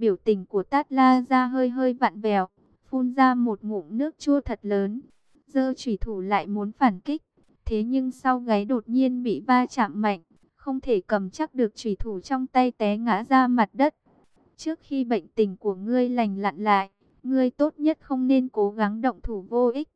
Biểu tình của Tát La ra hơi hơi vặn vẹo, phun ra một ngụm nước chua thật lớn. Dơ chủy thủ lại muốn phản kích, thế nhưng sau gáy đột nhiên bị va chạm mạnh, không thể cầm chắc được chủy thủ trong tay té ngã ra mặt đất. Trước khi bệnh tình của ngươi lành lặn lại, ngươi tốt nhất không nên cố gắng động thủ vô ích.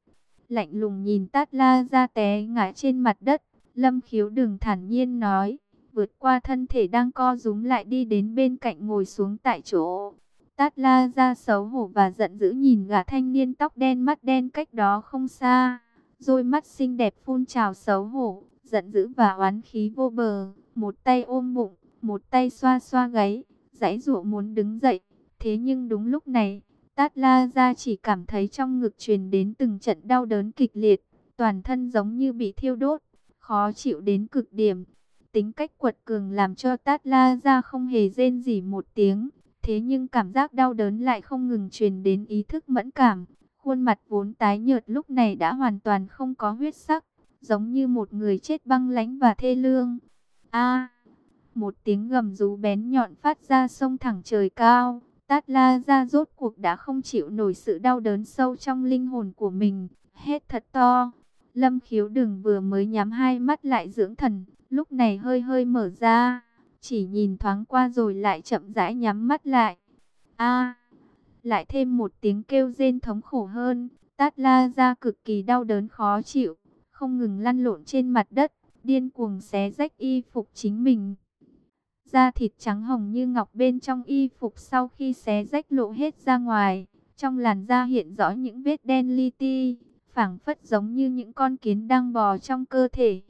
Lạnh lùng nhìn Tát La ra té ngã trên mặt đất, Lâm Khiếu đừng thản nhiên nói, vượt qua thân thể đang co rúm lại đi đến bên cạnh ngồi xuống tại chỗ. Tát La ra xấu hổ và giận dữ nhìn gã thanh niên tóc đen mắt đen cách đó không xa. Đôi mắt xinh đẹp phun trào xấu hổ, giận dữ và oán khí vô bờ. Một tay ôm bụng, một tay xoa xoa gáy, giãy giụa muốn đứng dậy. Thế nhưng đúng lúc này, Tát La ra chỉ cảm thấy trong ngực truyền đến từng trận đau đớn kịch liệt. Toàn thân giống như bị thiêu đốt, khó chịu đến cực điểm. Tính cách quật cường làm cho Tát La ra không hề rên gì một tiếng. Thế nhưng cảm giác đau đớn lại không ngừng truyền đến ý thức mẫn cảm. Khuôn mặt vốn tái nhợt lúc này đã hoàn toàn không có huyết sắc, giống như một người chết băng lãnh và thê lương. A! một tiếng gầm rú bén nhọn phát ra sông thẳng trời cao. Tát La ra rốt cuộc đã không chịu nổi sự đau đớn sâu trong linh hồn của mình, hết thật to. Lâm khiếu đừng vừa mới nhắm hai mắt lại dưỡng thần, lúc này hơi hơi mở ra, chỉ nhìn thoáng qua rồi lại chậm rãi nhắm mắt lại. A, lại thêm một tiếng kêu rên thống khổ hơn, Tát La ra cực kỳ đau đớn khó chịu, không ngừng lăn lộn trên mặt đất, điên cuồng xé rách y phục chính mình. Da thịt trắng hồng như ngọc bên trong y phục sau khi xé rách lộ hết ra ngoài, trong làn da hiện rõ những vết đen li ti, phảng phất giống như những con kiến đang bò trong cơ thể.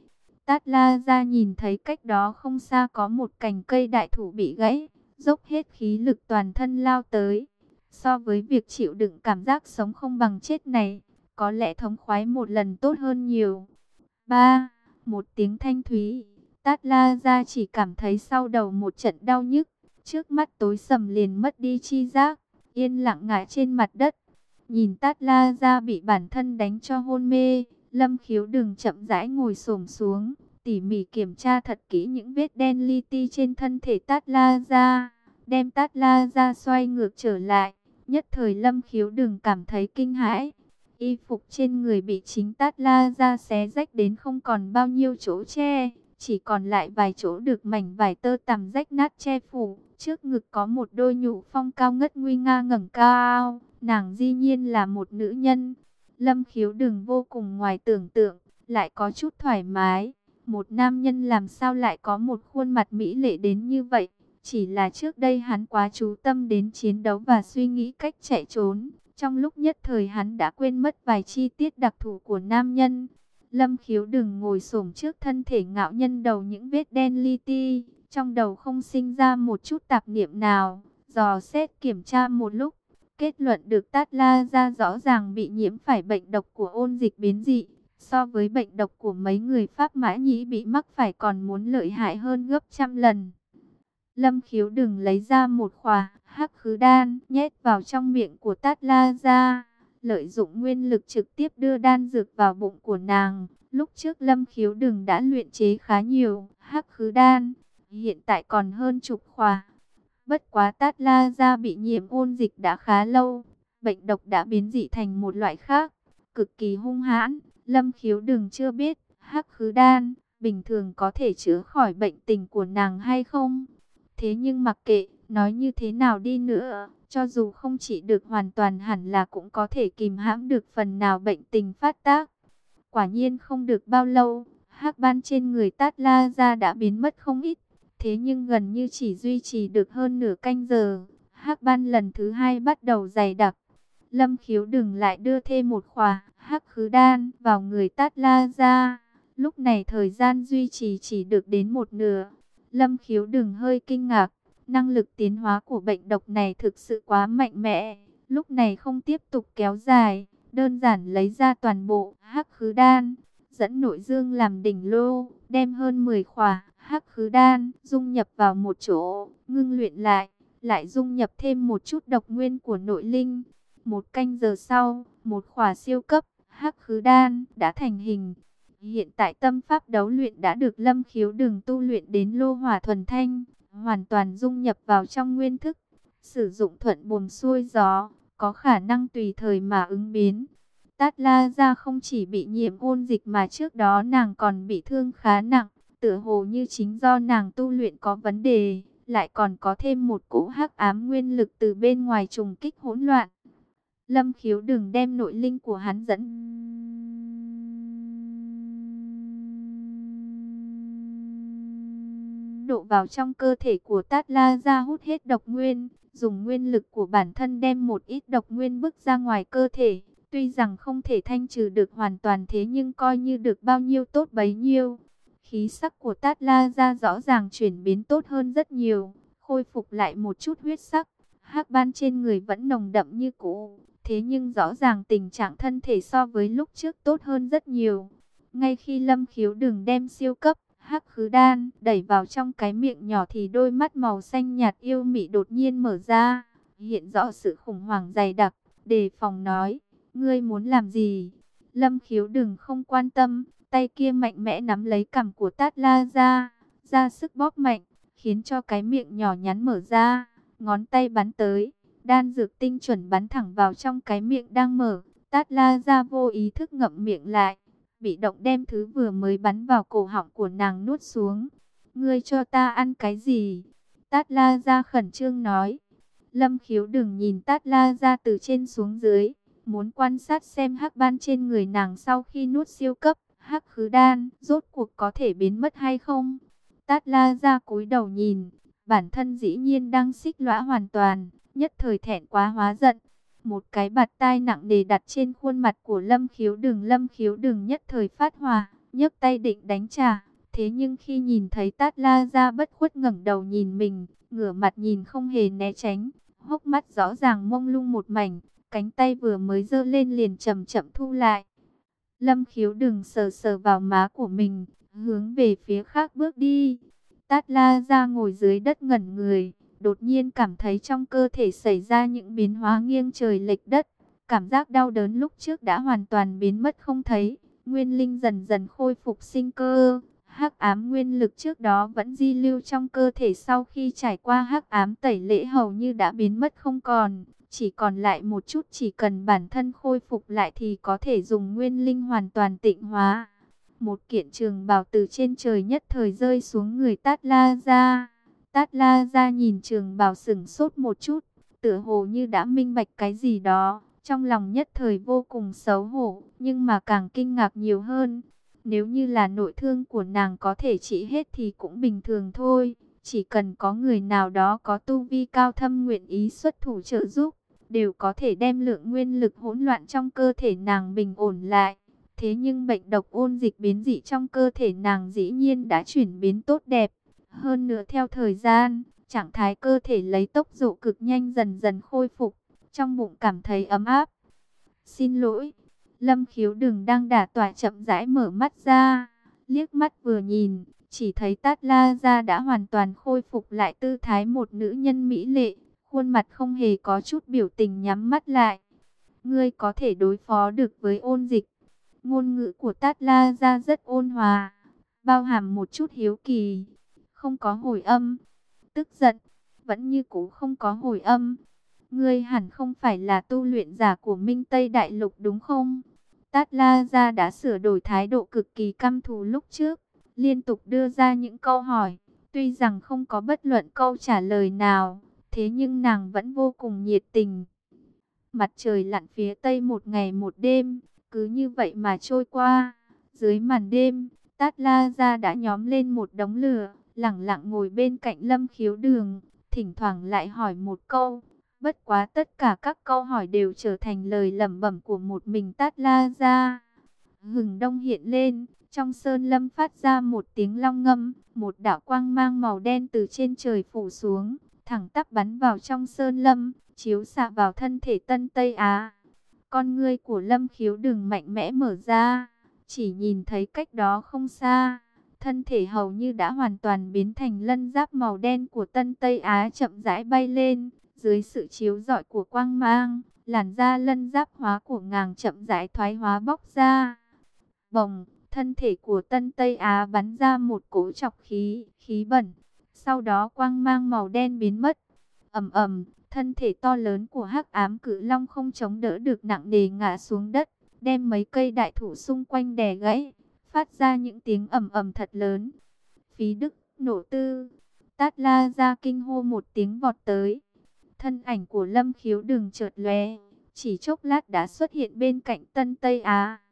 Tát La ra nhìn thấy cách đó không xa có một cành cây đại thụ bị gãy, dốc hết khí lực toàn thân lao tới. So với việc chịu đựng cảm giác sống không bằng chết này, có lẽ thống khoái một lần tốt hơn nhiều. Ba, một tiếng thanh thúy, Tát La ra chỉ cảm thấy sau đầu một trận đau nhức, trước mắt tối sầm liền mất đi chi giác, yên lặng ngã trên mặt đất. Nhìn Tát La ra bị bản thân đánh cho hôn mê, Lâm khiếu đừng chậm rãi ngồi xổm xuống, tỉ mỉ kiểm tra thật kỹ những vết đen li ti trên thân thể Tát La ra, đem Tát La ra xoay ngược trở lại. Nhất thời Lâm khiếu đừng cảm thấy kinh hãi. Y phục trên người bị chính Tát La ra xé rách đến không còn bao nhiêu chỗ che, chỉ còn lại vài chỗ được mảnh vải tơ tằm rách nát che phủ. Trước ngực có một đôi nhụ phong cao ngất nguy nga ngẩng cao, nàng di nhiên là một nữ nhân. Lâm khiếu đừng vô cùng ngoài tưởng tượng, lại có chút thoải mái. Một nam nhân làm sao lại có một khuôn mặt mỹ lệ đến như vậy? Chỉ là trước đây hắn quá chú tâm đến chiến đấu và suy nghĩ cách chạy trốn. Trong lúc nhất thời hắn đã quên mất vài chi tiết đặc thù của nam nhân. Lâm khiếu đừng ngồi xổm trước thân thể ngạo nhân đầu những vết đen li ti. Trong đầu không sinh ra một chút tạp niệm nào. Dò xét kiểm tra một lúc. Kết luận được Tát La ra rõ ràng bị nhiễm phải bệnh độc của ôn dịch biến dị. So với bệnh độc của mấy người Pháp Mã Nhĩ bị mắc phải còn muốn lợi hại hơn gấp trăm lần. Lâm khiếu đừng lấy ra một khỏa hắc khứ đan, nhét vào trong miệng của Tát La ra. Lợi dụng nguyên lực trực tiếp đưa đan dược vào bụng của nàng. Lúc trước Lâm khiếu đừng đã luyện chế khá nhiều hắc khứ đan. Hiện tại còn hơn chục khỏa. Bất quá Tát La ra bị nhiễm ôn dịch đã khá lâu. Bệnh độc đã biến dị thành một loại khác. Cực kỳ hung hãn. Lâm khiếu đừng chưa biết. Hắc khứ đan bình thường có thể chữa khỏi bệnh tình của nàng hay không? Thế nhưng mặc kệ, nói như thế nào đi nữa, cho dù không chỉ được hoàn toàn hẳn là cũng có thể kìm hãm được phần nào bệnh tình phát tác. Quả nhiên không được bao lâu, hắc ban trên người Tát La ra đã biến mất không ít. Thế nhưng gần như chỉ duy trì được hơn nửa canh giờ, hắc ban lần thứ hai bắt đầu dày đặc. Lâm khiếu đừng lại đưa thêm một khỏa hắc khứ đan vào người Tát La ra. Lúc này thời gian duy trì chỉ được đến một nửa. Lâm khiếu đừng hơi kinh ngạc, năng lực tiến hóa của bệnh độc này thực sự quá mạnh mẽ. Lúc này không tiếp tục kéo dài, đơn giản lấy ra toàn bộ hắc khứ đan, dẫn nội dương làm đỉnh lô, đem hơn 10 khỏa hắc khứ đan dung nhập vào một chỗ, ngưng luyện lại, lại dung nhập thêm một chút độc nguyên của nội linh. Một canh giờ sau, một khỏa siêu cấp hắc khứ đan đã thành hình. Hiện tại tâm pháp đấu luyện đã được lâm khiếu đường tu luyện đến lô hỏa thuần thanh, hoàn toàn dung nhập vào trong nguyên thức. sử dụng thuận buồm xuôi gió, có khả năng tùy thời mà ứng biến. Tát La Gia không chỉ bị nhiễm ôn dịch mà trước đó nàng còn bị thương khá nặng, tựa hồ như chính do nàng tu luyện có vấn đề, lại còn có thêm một cỗ hắc ám nguyên lực từ bên ngoài trùng kích hỗn loạn. Lâm khiếu đừng đem nội linh của hắn dẫn độ vào trong cơ thể của Tát La Ra hút hết độc nguyên, dùng nguyên lực của bản thân đem một ít độc nguyên bức ra ngoài cơ thể. Tuy rằng không thể thanh trừ được hoàn toàn thế nhưng coi như được bao nhiêu tốt bấy nhiêu. Khí sắc của Tát La Gia rõ ràng chuyển biến tốt hơn rất nhiều, khôi phục lại một chút huyết sắc. hắc ban trên người vẫn nồng đậm như cũ, thế nhưng rõ ràng tình trạng thân thể so với lúc trước tốt hơn rất nhiều. Ngay khi Lâm Khiếu Đường đem siêu cấp hắc khứ đan đẩy vào trong cái miệng nhỏ thì đôi mắt màu xanh nhạt yêu mị đột nhiên mở ra, hiện rõ sự khủng hoảng dày đặc, đề phòng nói, ngươi muốn làm gì? Lâm khiếu đừng không quan tâm, tay kia mạnh mẽ nắm lấy cằm của Tát La ra, ra sức bóp mạnh, khiến cho cái miệng nhỏ nhắn mở ra, ngón tay bắn tới, đan dược tinh chuẩn bắn thẳng vào trong cái miệng đang mở, Tát La ra vô ý thức ngậm miệng lại bị động đem thứ vừa mới bắn vào cổ họng của nàng nuốt xuống. Ngươi cho ta ăn cái gì? Tát La ra khẩn trương nói. Lâm khiếu đừng nhìn Tát La ra từ trên xuống dưới, muốn quan sát xem hắc ban trên người nàng sau khi nuốt siêu cấp, hắc khứ đan, rốt cuộc có thể biến mất hay không? Tát La ra cúi đầu nhìn, bản thân dĩ nhiên đang xích lõa hoàn toàn, nhất thời thẹn quá hóa giận, một cái bạt tai nặng nề đặt trên khuôn mặt của Lâm Khiếu Đường, Lâm Khiếu Đường nhất thời phát hòa, nhấc tay định đánh trả. Thế nhưng khi nhìn thấy Tát La ra bất khuất ngẩng đầu nhìn mình, ngửa mặt nhìn không hề né tránh, hốc mắt rõ ràng mông lung một mảnh, cánh tay vừa mới giơ lên liền chậm chậm thu lại. Lâm Khiếu Đừng sờ sờ vào má của mình, hướng về phía khác bước đi. Tát La ra ngồi dưới đất ngẩn người, đột nhiên cảm thấy trong cơ thể xảy ra những biến hóa nghiêng trời lệch đất. Cảm giác đau đớn lúc trước đã hoàn toàn biến mất không thấy. Nguyên linh dần dần khôi phục sinh cơ. Hắc ám nguyên lực trước đó vẫn di lưu trong cơ thể sau khi trải qua hắc ám tẩy lễ hầu như đã biến mất không còn. Chỉ còn lại một chút chỉ cần bản thân khôi phục lại thì có thể dùng nguyên linh hoàn toàn tịnh hóa. Một kiện trường bào từ trên trời nhất thời rơi xuống người tát la ra Tát La ra nhìn trường bào sửng sốt một chút, tựa hồ như đã minh bạch cái gì đó, trong lòng nhất thời vô cùng xấu hổ, nhưng mà càng kinh ngạc nhiều hơn. Nếu như là nội thương của nàng có thể trị hết thì cũng bình thường thôi, chỉ cần có người nào đó có tu vi cao thâm nguyện ý xuất thủ trợ giúp, đều có thể đem lượng nguyên lực hỗn loạn trong cơ thể nàng bình ổn lại. Thế nhưng bệnh độc ôn dịch biến dị trong cơ thể nàng dĩ nhiên đã chuyển biến tốt đẹp. Hơn nữa theo thời gian, trạng thái cơ thể lấy tốc độ cực nhanh dần dần khôi phục, trong bụng cảm thấy ấm áp. Xin lỗi, Lâm khiếu đừng đang đả tỏa chậm rãi mở mắt ra, liếc mắt vừa nhìn, chỉ thấy Tát La Gia đã hoàn toàn khôi phục lại tư thái một nữ nhân mỹ lệ, khuôn mặt không hề có chút biểu tình nhắm mắt lại. Ngươi có thể đối phó được với ôn dịch. Ngôn ngữ của Tát La ra rất ôn hòa, bao hàm một chút hiếu kỳ không có hồi âm. Tức giận, vẫn như cũ không có hồi âm. Ngươi hẳn không phải là tu luyện giả của Minh Tây Đại Lục đúng không? Tát La Gia đã sửa đổi thái độ cực kỳ căm thù lúc trước, liên tục đưa ra những câu hỏi. Tuy rằng không có bất luận câu trả lời nào, thế nhưng nàng vẫn vô cùng nhiệt tình. Mặt trời lặn phía tây một ngày một đêm, cứ như vậy mà trôi qua. Dưới màn đêm, Tát La Gia đã nhóm lên một đống lửa, lặng lặng ngồi bên cạnh lâm khiếu đường, thỉnh thoảng lại hỏi một câu. Bất quá tất cả các câu hỏi đều trở thành lời lẩm bẩm của một mình tát la Gia. Hừng đông hiện lên, trong sơn lâm phát ra một tiếng long ngâm, một đạo quang mang màu đen từ trên trời phủ xuống, thẳng tắp bắn vào trong sơn lâm, chiếu xạ vào thân thể Tân Tây Á. Con ngươi của lâm khiếu đường mạnh mẽ mở ra, chỉ nhìn thấy cách đó không xa thân thể hầu như đã hoàn toàn biến thành lân giáp màu đen của Tân Tây Á chậm rãi bay lên, dưới sự chiếu rọi của quang mang, làn da lân giáp hóa của ngàng chậm rãi thoái hóa bóc ra. Bồng, thân thể của Tân Tây Á bắn ra một cỗ chọc khí, khí bẩn, sau đó quang mang màu đen biến mất. ầm ầm, thân thể to lớn của hắc ám cự long không chống đỡ được nặng nề ngã xuống đất, đem mấy cây đại thụ xung quanh đè gãy, phát ra những tiếng ầm ầm thật lớn. Phí Đức nổ tư, Tát La ra kinh hô một tiếng vọt tới. Thân ảnh của Lâm Khiếu đường chợt lóe, chỉ chốc lát đã xuất hiện bên cạnh Tân Tây Á.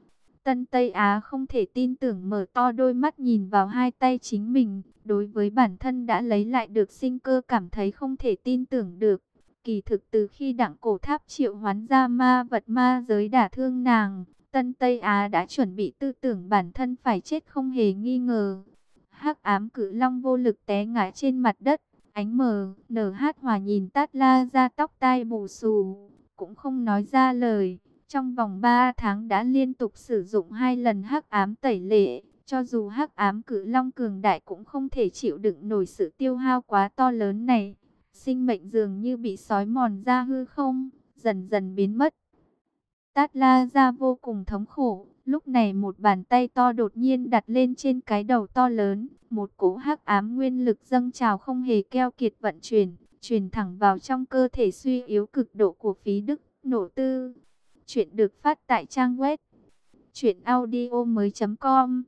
Tân Tây Á không thể tin tưởng mở to đôi mắt nhìn vào hai tay chính mình, đối với bản thân đã lấy lại được sinh cơ cảm thấy không thể tin tưởng được. Kỳ thực từ khi đặng cổ tháp triệu hoán ra ma vật ma giới đả thương nàng, Tân Tây Á đã chuẩn bị tư tưởng bản thân phải chết không hề nghi ngờ. hắc ám cử long vô lực té ngã trên mặt đất, ánh mờ, nở hát hòa nhìn tát la ra tóc tai bù xù, cũng không nói ra lời. Trong vòng 3 tháng đã liên tục sử dụng hai lần hắc ám tẩy lệ, cho dù hắc ám cử long cường đại cũng không thể chịu đựng nổi sự tiêu hao quá to lớn này. Sinh mệnh dường như bị sói mòn ra hư không, dần dần biến mất. Tát La ra vô cùng thống khổ, lúc này một bàn tay to đột nhiên đặt lên trên cái đầu to lớn, một cỗ hắc ám nguyên lực dâng trào không hề keo kiệt vận chuyển, truyền thẳng vào trong cơ thể suy yếu cực độ của phí đức, nổ tư. Chuyện được phát tại trang web truyệnaudiomoi.com.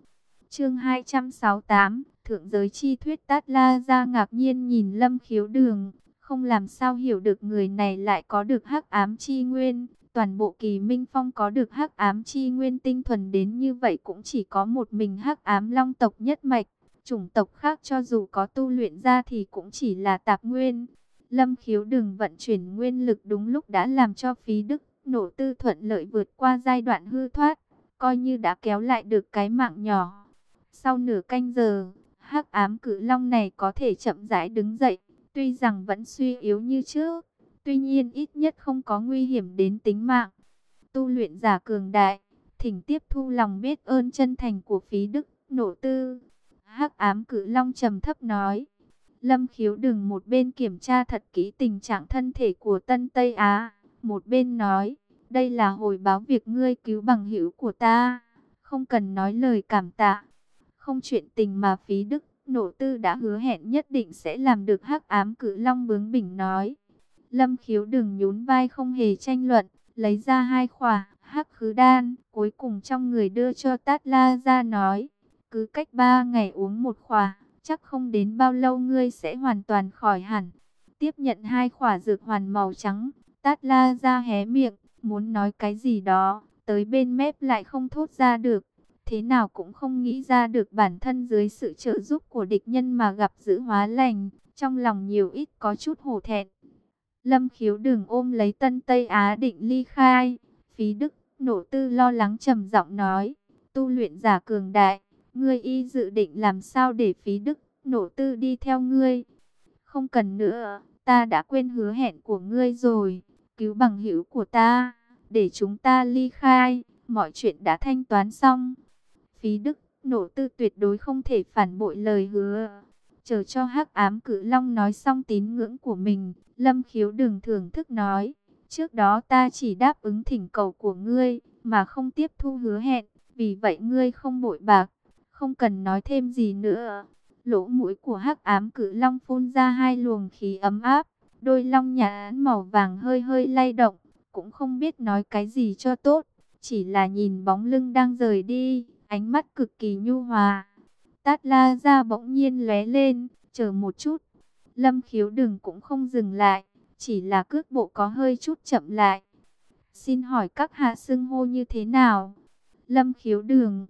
Chương 268, Thượng giới chi thuyết Tát La ra ngạc nhiên nhìn Lâm Khiếu Đường, không làm sao hiểu được người này lại có được hắc ám chi nguyên. Toàn bộ kỳ minh phong có được hắc ám chi nguyên tinh thuần đến như vậy cũng chỉ có một mình hắc ám long tộc nhất mạch. Chủng tộc khác cho dù có tu luyện ra thì cũng chỉ là tạp nguyên. Lâm khiếu đường vận chuyển nguyên lực đúng lúc đã làm cho phí đức nổ tư thuận lợi vượt qua giai đoạn hư thoát. Coi như đã kéo lại được cái mạng nhỏ. Sau nửa canh giờ, hắc ám cử long này có thể chậm rãi đứng dậy. Tuy rằng vẫn suy yếu như trước, tuy nhiên ít nhất không có nguy hiểm đến tính mạng. Tu luyện giả cường đại, thỉnh tiếp thu lòng biết ơn chân thành của phí đức, nổ tư. hắc ám cử long trầm thấp nói. Lâm khiếu đừng một bên kiểm tra thật kỹ tình trạng thân thể của Tân Tây Á, một bên nói, đây là hồi báo việc ngươi cứu bằng hữu của ta, không cần nói lời cảm tạ. Không chuyện tình mà phí đức Nổ tư đã hứa hẹn nhất định sẽ làm được hắc ám cử long bướng bỉnh nói. Lâm khiếu đừng nhún vai không hề tranh luận, lấy ra hai khỏa hắc khứ đan, cuối cùng trong người đưa cho Tát La ra nói. Cứ cách ba ngày uống một khỏa, chắc không đến bao lâu ngươi sẽ hoàn toàn khỏi hẳn. Tiếp nhận hai khỏa dược hoàn màu trắng, Tát La ra hé miệng, muốn nói cái gì đó, tới bên mép lại không thốt ra được thế nào cũng không nghĩ ra được bản thân dưới sự trợ giúp của địch nhân mà gặp giữ hóa lành, trong lòng nhiều ít có chút hổ thẹn. Lâm khiếu đừng ôm lấy Tân Tây Á định ly khai, phí đức, nổ tư lo lắng trầm giọng nói, tu luyện giả cường đại, ngươi y dự định làm sao để phí đức, nổ tư đi theo ngươi. Không cần nữa, ta đã quên hứa hẹn của ngươi rồi, cứu bằng hữu của ta, để chúng ta ly khai, mọi chuyện đã thanh toán xong phí đức, nổ tư tuyệt đối không thể phản bội lời hứa. Chờ cho hắc ám cử long nói xong tín ngưỡng của mình, lâm khiếu đừng thưởng thức nói. Trước đó ta chỉ đáp ứng thỉnh cầu của ngươi, mà không tiếp thu hứa hẹn, vì vậy ngươi không bội bạc, không cần nói thêm gì nữa. Lỗ mũi của hắc ám cử long phun ra hai luồng khí ấm áp, đôi long nhà màu vàng hơi hơi lay động, cũng không biết nói cái gì cho tốt, chỉ là nhìn bóng lưng đang rời đi ánh mắt cực kỳ nhu hòa. Tát la ra bỗng nhiên lóe lên, chờ một chút. Lâm khiếu đừng cũng không dừng lại, chỉ là cước bộ có hơi chút chậm lại. Xin hỏi các hạ xưng hô như thế nào? Lâm khiếu đường.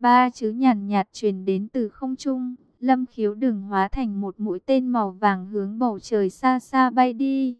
Ba chữ nhàn nhạt truyền đến từ không trung. Lâm khiếu đường hóa thành một mũi tên màu vàng hướng bầu trời xa xa bay đi.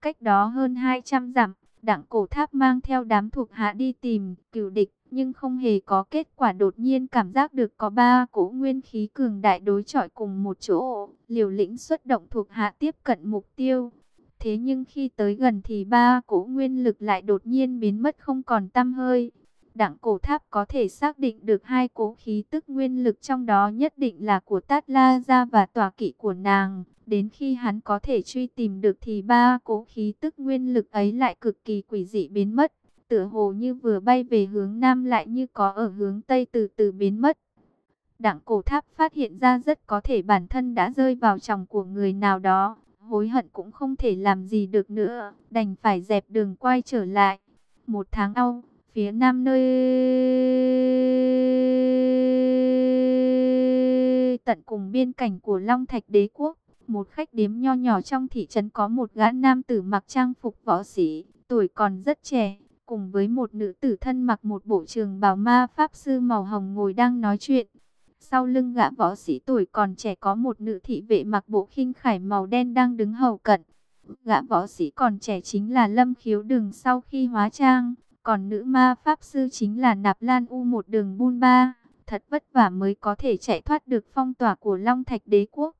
Cách đó hơn 200 dặm, đặng cổ tháp mang theo đám thuộc hạ đi tìm cửu địch nhưng không hề có kết quả đột nhiên cảm giác được có ba cỗ nguyên khí cường đại đối chọi cùng một chỗ, liều lĩnh xuất động thuộc hạ tiếp cận mục tiêu. Thế nhưng khi tới gần thì ba cỗ nguyên lực lại đột nhiên biến mất không còn tăm hơi. Đảng cổ tháp có thể xác định được hai cỗ khí tức nguyên lực trong đó nhất định là của Tát La Gia và tòa kỵ của nàng. Đến khi hắn có thể truy tìm được thì ba cỗ khí tức nguyên lực ấy lại cực kỳ quỷ dị biến mất tựa hồ như vừa bay về hướng Nam lại như có ở hướng Tây từ từ biến mất. Đặng cổ tháp phát hiện ra rất có thể bản thân đã rơi vào chồng của người nào đó, hối hận cũng không thể làm gì được nữa, đành phải dẹp đường quay trở lại. Một tháng sau, phía nam nơi tận cùng biên cảnh của Long Thạch Đế Quốc, một khách điếm nho nhỏ trong thị trấn có một gã nam tử mặc trang phục võ sĩ, tuổi còn rất trẻ, cùng với một nữ tử thân mặc một bộ trường bào ma pháp sư màu hồng ngồi đang nói chuyện. Sau lưng gã võ sĩ tuổi còn trẻ có một nữ thị vệ mặc bộ khinh khải màu đen đang đứng hầu cận. Gã võ sĩ còn trẻ chính là Lâm Khiếu Đường sau khi hóa trang, còn nữ ma pháp sư chính là Nạp Lan U một đường bun ba. Thật vất vả mới có thể chạy thoát được phong tỏa của Long Thạch Đế Quốc.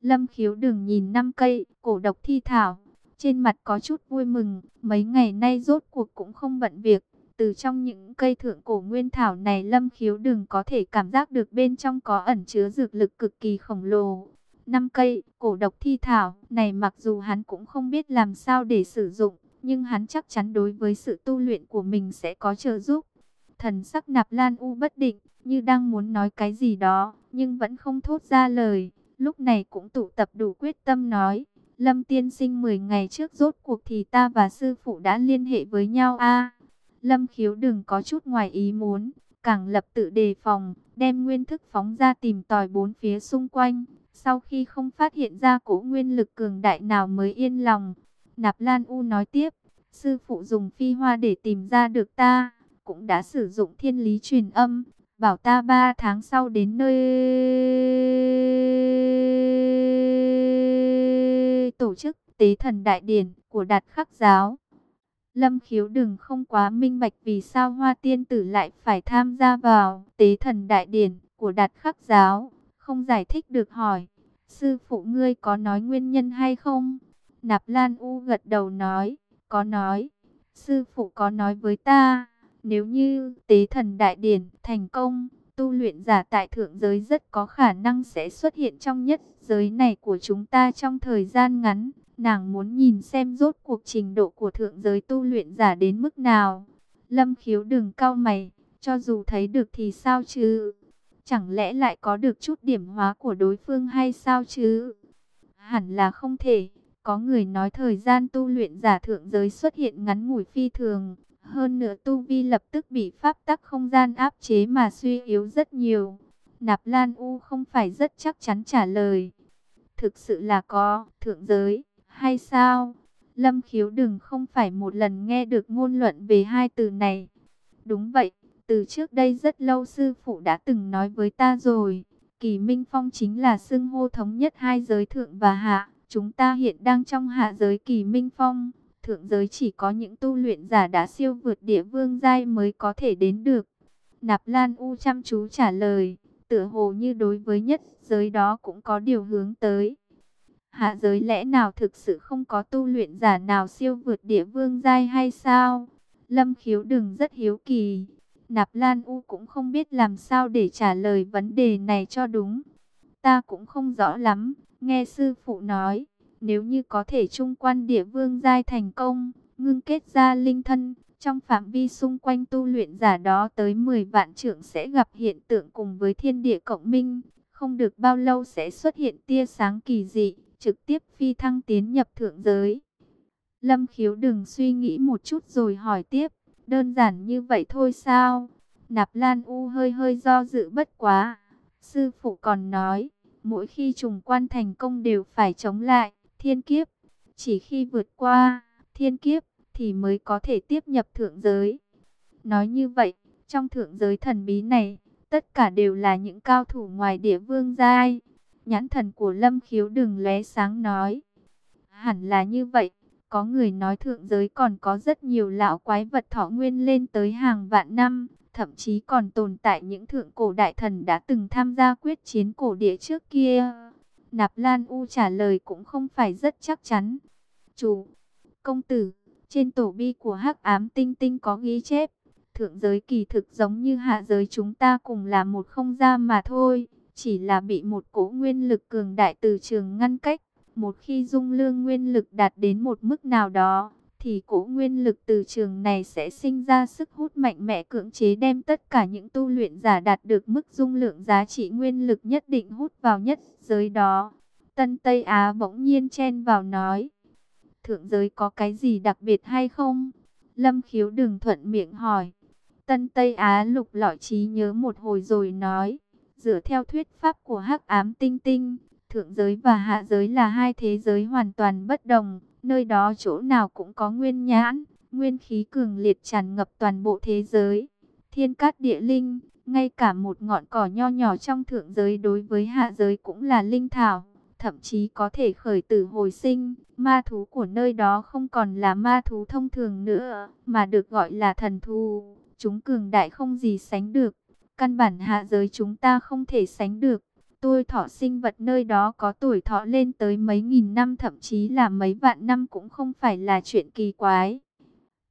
Lâm Khiếu Đường nhìn năm cây cổ độc thi thảo, trên mặt có chút vui mừng, mấy ngày nay rốt cuộc cũng không bận việc. Từ trong những cây thượng cổ nguyên thảo này Lâm Khiếu Đừng có thể cảm giác được bên trong có ẩn chứa dược lực cực kỳ khổng lồ. Năm cây cổ độc thi thảo này mặc dù hắn cũng không biết làm sao để sử dụng, nhưng hắn chắc chắn đối với sự tu luyện của mình sẽ có trợ giúp. Thần sắc nạp lan u bất định, như đang muốn nói cái gì đó, nhưng vẫn không thốt ra lời. Lúc này cũng tụ tập đủ quyết tâm nói. Lâm tiên sinh 10 ngày trước rốt cuộc thì ta và sư phụ đã liên hệ với nhau a Lâm khiếu đừng có chút ngoài ý muốn, càng lập tự đề phòng, đem nguyên thức phóng ra tìm tòi bốn phía xung quanh. Sau khi không phát hiện ra cổ nguyên lực cường đại nào mới yên lòng, Nạp Lan U nói tiếp, sư phụ dùng phi hoa để tìm ra được ta, cũng đã sử dụng thiên lý truyền âm, bảo ta ba tháng sau đến nơi tổ chức tế thần đại điển của đạt khắc giáo. Lâm khiếu đừng không quá minh bạch vì sao hoa tiên tử lại phải tham gia vào tế thần đại điển của đạt khắc giáo. Không giải thích được hỏi, sư phụ ngươi có nói nguyên nhân hay không? Nạp Lan U gật đầu nói, có nói, sư phụ có nói với ta, nếu như tế thần đại điển thành công, tu luyện giả tại thượng giới rất có khả năng sẽ xuất hiện trong nhất giới này của chúng ta trong thời gian ngắn. Nàng muốn nhìn xem rốt cuộc trình độ của thượng giới tu luyện giả đến mức nào. Lâm khiếu đừng cao mày, cho dù thấy được thì sao chứ? Chẳng lẽ lại có được chút điểm hóa của đối phương hay sao chứ? Hẳn là không thể. Có người nói thời gian tu luyện giả thượng giới xuất hiện ngắn ngủi phi thường. Hơn nữa tu vi lập tức bị pháp tắc không gian áp chế mà suy yếu rất nhiều. Nạp Lan U không phải rất chắc chắn trả lời. Thực sự là có, thượng giới, hay sao? Lâm khiếu đừng không phải một lần nghe được ngôn luận về hai từ này. Đúng vậy, từ trước đây rất lâu sư phụ đã từng nói với ta rồi. Kỳ Minh Phong chính là xưng hô thống nhất hai giới thượng và hạ. Chúng ta hiện đang trong hạ giới Kỳ Minh Phong. Thượng giới chỉ có những tu luyện giả đã siêu vượt địa vương giai mới có thể đến được. Nạp Lan U chăm chú trả lời, tựa hồ như đối với nhất giới đó cũng có điều hướng tới. Hạ giới lẽ nào thực sự không có tu luyện giả nào siêu vượt địa vương giai hay sao? Lâm khiếu đừng rất hiếu kỳ. Nạp Lan U cũng không biết làm sao để trả lời vấn đề này cho đúng. Ta cũng không rõ lắm, nghe sư phụ nói, nếu như có thể trung quan địa vương giai thành công, ngưng kết ra linh thân, trong phạm vi xung quanh tu luyện giả đó tới 10 vạn trưởng sẽ gặp hiện tượng cùng với thiên địa cộng minh, không được bao lâu sẽ xuất hiện tia sáng kỳ dị trực tiếp phi thăng tiến nhập thượng giới. Lâm khiếu đừng suy nghĩ một chút rồi hỏi tiếp, đơn giản như vậy thôi sao? Nạp Lan U hơi hơi do dự bất quá. Sư phụ còn nói, mỗi khi trùng quan thành công đều phải chống lại, thiên kiếp. Chỉ khi vượt qua, thiên kiếp, thì mới có thể tiếp nhập thượng giới. Nói như vậy, trong thượng giới thần bí này, tất cả đều là những cao thủ ngoài địa vương giai. Nhãn thần của Lâm Khiếu đừng lóe sáng nói. Hẳn là như vậy. Có người nói thượng giới còn có rất nhiều lão quái vật thọ nguyên lên tới hàng vạn năm. Thậm chí còn tồn tại những thượng cổ đại thần đã từng tham gia quyết chiến cổ địa trước kia. Nạp Lan U trả lời cũng không phải rất chắc chắn. Chủ, công tử, trên tổ bi của hắc ám tinh tinh có ghi chép. Thượng giới kỳ thực giống như hạ giới chúng ta cùng là một không gian mà thôi chỉ là bị một cỗ nguyên lực cường đại từ trường ngăn cách. Một khi dung lương nguyên lực đạt đến một mức nào đó, thì cỗ nguyên lực từ trường này sẽ sinh ra sức hút mạnh mẽ cưỡng chế đem tất cả những tu luyện giả đạt được mức dung lượng giá trị nguyên lực nhất định hút vào nhất giới đó. Tân Tây Á bỗng nhiên chen vào nói. Thượng giới có cái gì đặc biệt hay không? Lâm khiếu đừng thuận miệng hỏi. Tân Tây Á lục lọi trí nhớ một hồi rồi nói. Dựa theo thuyết pháp của hắc ám tinh tinh, thượng giới và hạ giới là hai thế giới hoàn toàn bất đồng. Nơi đó chỗ nào cũng có nguyên nhãn, nguyên khí cường liệt tràn ngập toàn bộ thế giới. Thiên cát địa linh, ngay cả một ngọn cỏ nho nhỏ trong thượng giới đối với hạ giới cũng là linh thảo, thậm chí có thể khởi tử hồi sinh. Ma thú của nơi đó không còn là ma thú thông thường nữa, mà được gọi là thần thú. Chúng cường đại không gì sánh được, căn bản hạ giới chúng ta không thể sánh được. Tôi thọ sinh vật nơi đó có tuổi thọ lên tới mấy nghìn năm thậm chí là mấy vạn năm cũng không phải là chuyện kỳ quái.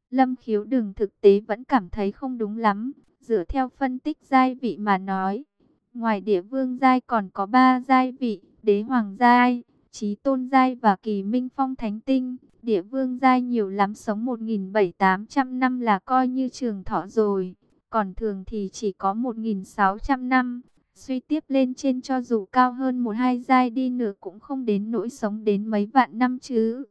Lâm khiếu đường thực tế vẫn cảm thấy không đúng lắm. Dựa theo phân tích giai vị mà nói, ngoài địa vương giai còn có ba giai vị, đế hoàng giai, trí tôn giai và kỳ minh phong thánh tinh. Địa vương giai nhiều lắm sống 1.700 năm là coi như trường thọ rồi, còn thường thì chỉ có 1.600 năm. Suy tiếp lên trên cho dù cao hơn một hai giai đi nữa cũng không đến nỗi sống đến mấy vạn năm chứ.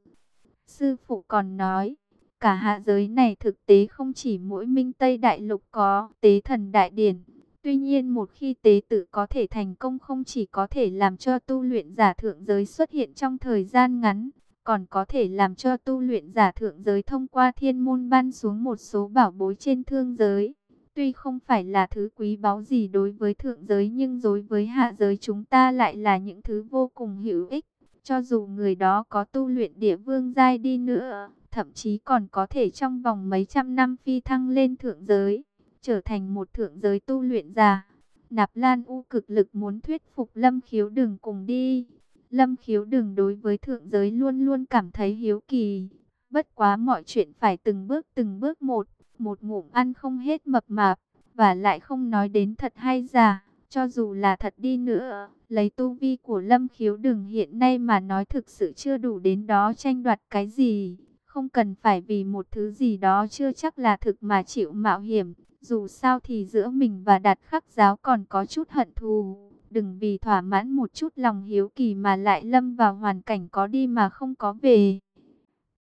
Sư phụ còn nói, Cả hạ giới này thực tế không chỉ mỗi minh Tây Đại Lục có tế thần đại điển. Tuy nhiên một khi tế tử có thể thành công không chỉ có thể làm cho tu luyện giả thượng giới xuất hiện trong thời gian ngắn, còn có thể làm cho tu luyện giả thượng giới thông qua thiên môn ban xuống một số bảo bối trên thương giới. Tuy không phải là thứ quý báu gì đối với thượng giới nhưng đối với hạ giới chúng ta lại là những thứ vô cùng hữu ích. Cho dù người đó có tu luyện địa vương giai đi nữa, thậm chí còn có thể trong vòng mấy trăm năm phi thăng lên thượng giới, trở thành một thượng giới tu luyện giả. Nạp Lan U cực lực muốn thuyết phục Lâm Khiếu đừng cùng đi. Lâm Khiếu đừng đối với thượng giới luôn luôn cảm thấy hiếu kỳ. Bất quá mọi chuyện phải từng bước từng bước một, một ngụm ăn không hết mập mạp, và lại không nói đến thật hay giả. Cho dù là thật đi nữa, lấy tu vi của Lâm Khiếu đừng hiện nay mà nói thực sự chưa đủ đến đó tranh đoạt cái gì. Không cần phải vì một thứ gì đó chưa chắc là thực mà chịu mạo hiểm. Dù sao thì giữa mình và đạt khắc giáo còn có chút hận thù. Đừng vì thỏa mãn một chút lòng hiếu kỳ mà lại lâm vào hoàn cảnh có đi mà không có về.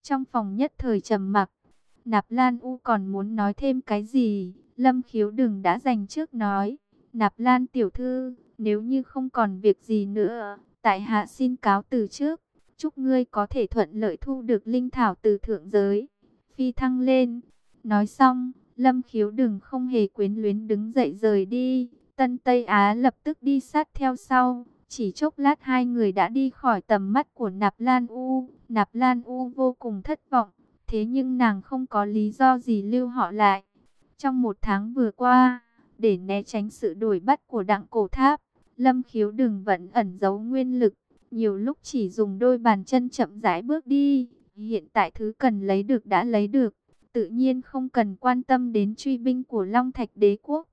Trong phòng nhất thời trầm mặc, Nạp Lan U còn muốn nói thêm cái gì? Lâm khiếu đừng đã dành trước nói. Nạp Lan tiểu thư, nếu như không còn việc gì nữa, tại hạ xin cáo từ trước. Chúc ngươi có thể thuận lợi thu được linh thảo từ thượng giới. Phi thăng lên. Nói xong, Lâm khiếu đừng không hề quyến luyến đứng dậy rời đi. Tân Tây Á lập tức đi sát theo sau. Chỉ chốc lát hai người đã đi khỏi tầm mắt của Nạp Lan U. Nạp Lan U vô cùng thất vọng. Thế nhưng nàng không có lý do gì lưu họ lại. Trong một tháng vừa qua, để né tránh sự đuổi bắt của đặng cổ tháp, Lâm khiếu đừng vẫn ẩn giấu nguyên lực nhiều lúc chỉ dùng đôi bàn chân chậm rãi bước đi. Hiện tại thứ cần lấy được đã lấy được. Tự nhiên không cần quan tâm đến truy binh của Long Thạch đế quốc.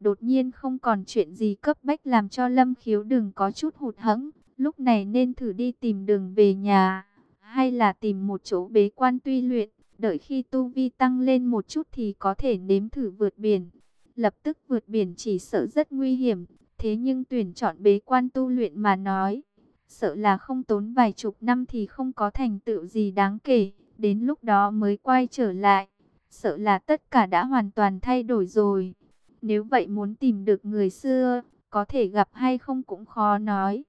Đột nhiên không còn chuyện gì cấp bách làm cho Lâm Khiếu đừng có chút hụt hẫng. Lúc này nên thử đi tìm đường về nhà. Hay là tìm một chỗ bế quan tuy luyện. Đợi khi tu vi tăng lên một chút thì có thể nếm thử vượt biển. Lập tức vượt biển chỉ sợ rất nguy hiểm. Thế nhưng tuyển chọn bế quan tu luyện mà nói sợ là không tốn vài chục năm thì không có thành tựu gì đáng kể, đến lúc đó mới quay trở lại, sợ là tất cả đã hoàn toàn thay đổi rồi. Nếu vậy muốn tìm được người xưa, có thể gặp hay không cũng khó nói.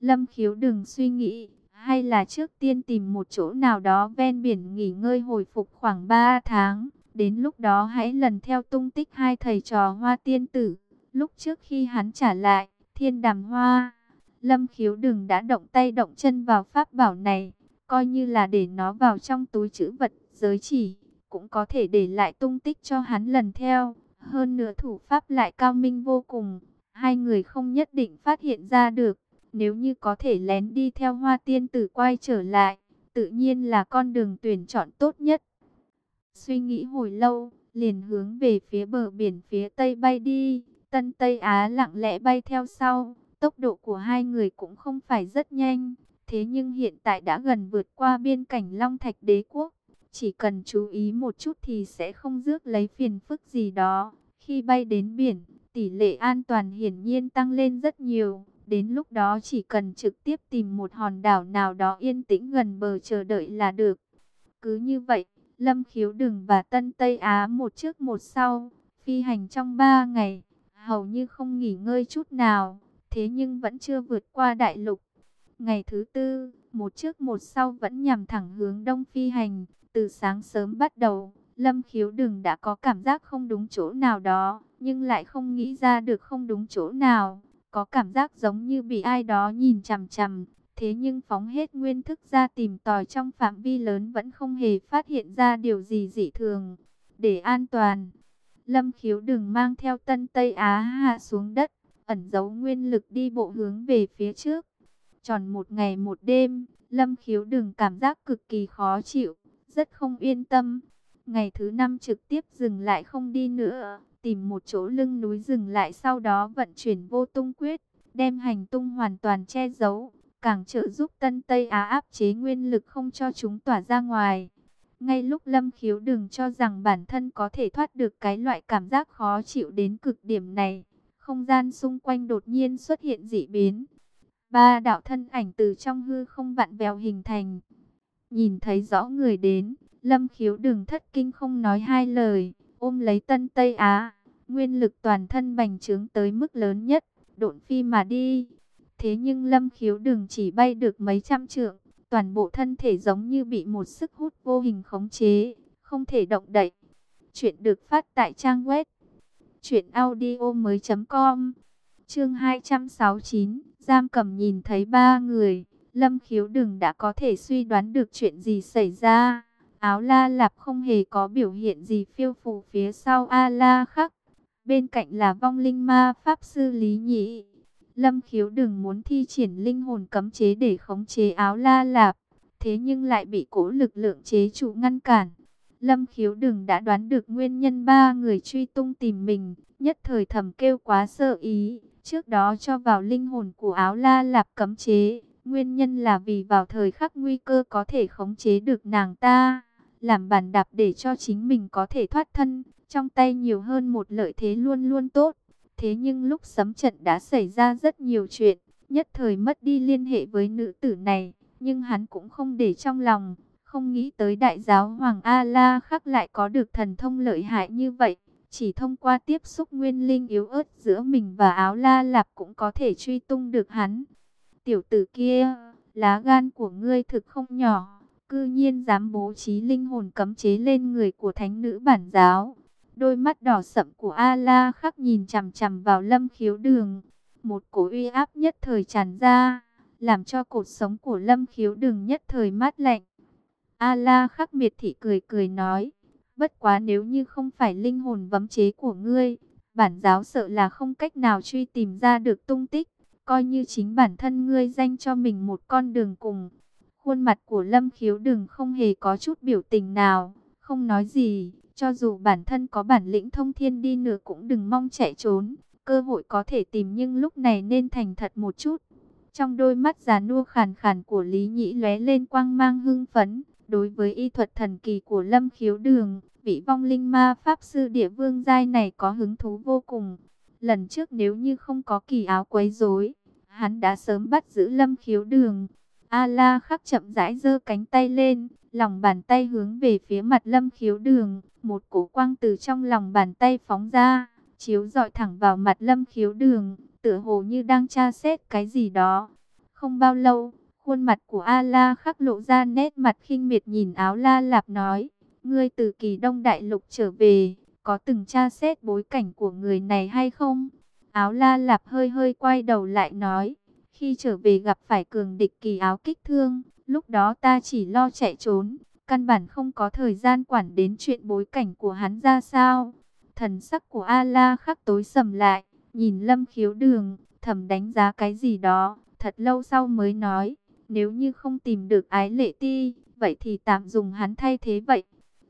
Lâm khiếu đừng suy nghĩ, hay là trước tiên tìm một chỗ nào đó ven biển nghỉ ngơi hồi phục khoảng 3 tháng. Đến lúc đó hãy lần theo tung tích hai thầy trò hoa tiên tử. Lúc trước khi hắn trả lại, thiên đàm hoa Lâm khiếu đừng đã động tay động chân vào pháp bảo này, coi như là để nó vào trong túi chữ vật giới chỉ, cũng có thể để lại tung tích cho hắn lần theo. Hơn nữa thủ pháp lại cao minh vô cùng, hai người không nhất định phát hiện ra được. Nếu như có thể lén đi theo hoa tiên tử quay trở lại, tự nhiên là con đường tuyển chọn tốt nhất. Suy nghĩ hồi lâu, liền hướng về phía bờ biển phía tây bay đi, Tân Tây Á lặng lẽ bay theo sau. Tốc độ của hai người cũng không phải rất nhanh, thế nhưng hiện tại đã gần vượt qua biên cảnh Long Thạch đế quốc. Chỉ cần chú ý một chút thì sẽ không rước lấy phiền phức gì đó. Khi bay đến biển, tỷ lệ an toàn hiển nhiên tăng lên rất nhiều. Đến lúc đó chỉ cần trực tiếp tìm một hòn đảo nào đó yên tĩnh gần bờ chờ đợi là được. Cứ như vậy, Lâm Khiếu Đừng và Tân Tây Á một trước một sau, phi hành trong ba ngày, hầu như không nghỉ ngơi chút nào, thế nhưng vẫn chưa vượt qua đại lục. Ngày thứ tư, một trước một sau vẫn nhằm thẳng hướng đông phi hành, từ sáng sớm bắt đầu, Lâm Khiếu Đừng đã có cảm giác không đúng chỗ nào đó, nhưng lại không nghĩ ra được không đúng chỗ nào, có cảm giác giống như bị ai đó nhìn chằm chằm, thế nhưng phóng hết nguyên thức ra tìm tòi trong phạm vi lớn vẫn không hề phát hiện ra điều gì dị thường. Để an toàn, Lâm Khiếu Đừng mang theo Tân Tây Á hạ xuống đất, ẩn giấu nguyên lực đi bộ hướng về phía trước. Tròn một ngày một đêm, Lâm Khiếu Đừng cảm giác cực kỳ khó chịu, rất không yên tâm. Ngày thứ năm trực tiếp dừng lại không đi nữa, tìm một chỗ lưng núi dừng lại sau đó vận chuyển vô tung quyết, đem hành tung hoàn toàn che giấu, càng trợ giúp Tân Tây Á áp chế nguyên lực không cho chúng tỏa ra ngoài. Ngay lúc Lâm Khiếu đừng cho rằng bản thân có thể thoát được cái loại cảm giác khó chịu đến cực điểm này, không gian xung quanh đột nhiên xuất hiện dị biến. Ba đạo thân ảnh từ trong hư không vặn vẹo hình thành. Nhìn thấy rõ người đến, Lâm khiếu đừng thất kinh không nói hai lời, ôm lấy tân Tây Á. Nguyên lực toàn thân bành trướng tới mức lớn nhất, độn phi mà đi. Thế nhưng Lâm khiếu đừng chỉ bay được mấy trăm trượng, toàn bộ thân thể giống như bị một sức hút vô hình khống chế, không thể động đậy. Chuyện được phát tại trang web audio mới com Chương 269, giam cầm nhìn thấy ba người, Lâm khiếu đừng đã có thể suy đoán được chuyện gì xảy ra. Áo la lạp không hề có biểu hiện gì phiêu phù phía sau A-la khắc. Bên cạnh là vong linh ma pháp sư Lý Nhị. Lâm khiếu đừng muốn thi triển linh hồn cấm chế để khống chế áo la lạp. Thế nhưng lại bị cỗ lực lượng chế trụ ngăn cản. Lâm khiếu đừng đã đoán được nguyên nhân ba người truy tung tìm mình. Nhất thời thầm kêu quá sợ ý. Trước đó cho vào linh hồn của áo la lạp cấm chế. Nguyên nhân là vì vào thời khắc nguy cơ có thể khống chế được nàng ta làm bàn đạp để cho chính mình có thể thoát thân, trong tay nhiều hơn một lợi thế luôn luôn tốt. Thế nhưng lúc sấm trận đã xảy ra rất nhiều chuyện, nhất thời mất đi liên hệ với nữ tử này, nhưng hắn cũng không để trong lòng, không nghĩ tới đại giáo Hoàng A-La khắc lại có được thần thông lợi hại như vậy. Chỉ thông qua tiếp xúc nguyên linh yếu ớt giữa mình và áo la lạp cũng có thể truy tung được hắn. Tiểu tử kia, lá gan của ngươi thực không nhỏ cư nhiên dám bố trí linh hồn cấm chế lên người của thánh nữ bản giáo. Đôi mắt đỏ sậm của A-la khắc nhìn chằm chằm vào lâm khiếu đường. Một cổ uy áp nhất thời tràn ra, làm cho cột sống của lâm khiếu đường nhất thời mát lạnh. A-la khắc miệt thị cười cười nói, bất quá nếu như không phải linh hồn vấm chế của ngươi, bản giáo sợ là không cách nào truy tìm ra được tung tích, coi như chính bản thân ngươi danh cho mình một con đường cùng. Khuôn mặt của Lâm Khiếu đừng không hề có chút biểu tình nào, không nói gì, cho dù bản thân có bản lĩnh thông thiên đi nữa cũng đừng mong chạy trốn, cơ hội có thể tìm nhưng lúc này nên thành thật một chút. Trong đôi mắt già nua khàn khàn của Lý Nhĩ lóe lên quang mang hưng phấn, đối với y thuật thần kỳ của Lâm Khiếu Đường, vị vong linh ma pháp sư địa vương giai này có hứng thú vô cùng. Lần trước nếu như không có kỳ áo quấy rối, hắn đã sớm bắt giữ Lâm Khiếu Đường. A-la khắc chậm rãi giơ cánh tay lên, lòng bàn tay hướng về phía mặt lâm khiếu đường. Một cổ quang từ trong lòng bàn tay phóng ra, chiếu dọi thẳng vào mặt lâm khiếu đường, tựa hồ như đang tra xét cái gì đó. Không bao lâu, khuôn mặt của A-la khắc lộ ra nét mặt khinh miệt nhìn áo la lạp nói, ngươi từ kỳ đông đại lục trở về, có từng tra xét bối cảnh của người này hay không? Áo la lạp hơi hơi quay đầu lại nói, khi trở về gặp phải cường địch kỳ áo kích thương, lúc đó ta chỉ lo chạy trốn, căn bản không có thời gian quản đến chuyện bối cảnh của hắn ra sao. Thần sắc của A-la khắc tối sầm lại, nhìn lâm khiếu đường, thầm đánh giá cái gì đó, thật lâu sau mới nói, nếu như không tìm được ái lệ ti, vậy thì tạm dùng hắn thay thế vậy.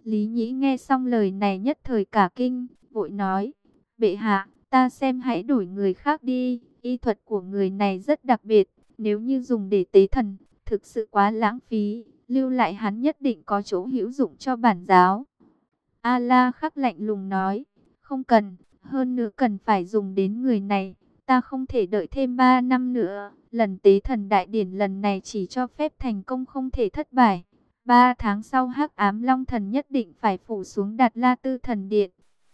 Lý Nhĩ nghe xong lời này nhất thời cả kinh, vội nói, bệ hạ, ta xem hãy đổi người khác đi. Y thuật của người này rất đặc biệt, nếu như dùng để tế thần, thực sự quá lãng phí, lưu lại hắn nhất định có chỗ hữu dụng cho bản giáo. A-la khắc lạnh lùng nói, không cần, hơn nữa cần phải dùng đến người này, ta không thể đợi thêm 3 năm nữa. Lần tế thần đại điển lần này chỉ cho phép thành công không thể thất bại. Ba tháng sau hắc ám long thần nhất định phải phủ xuống đạt la tư thần điện.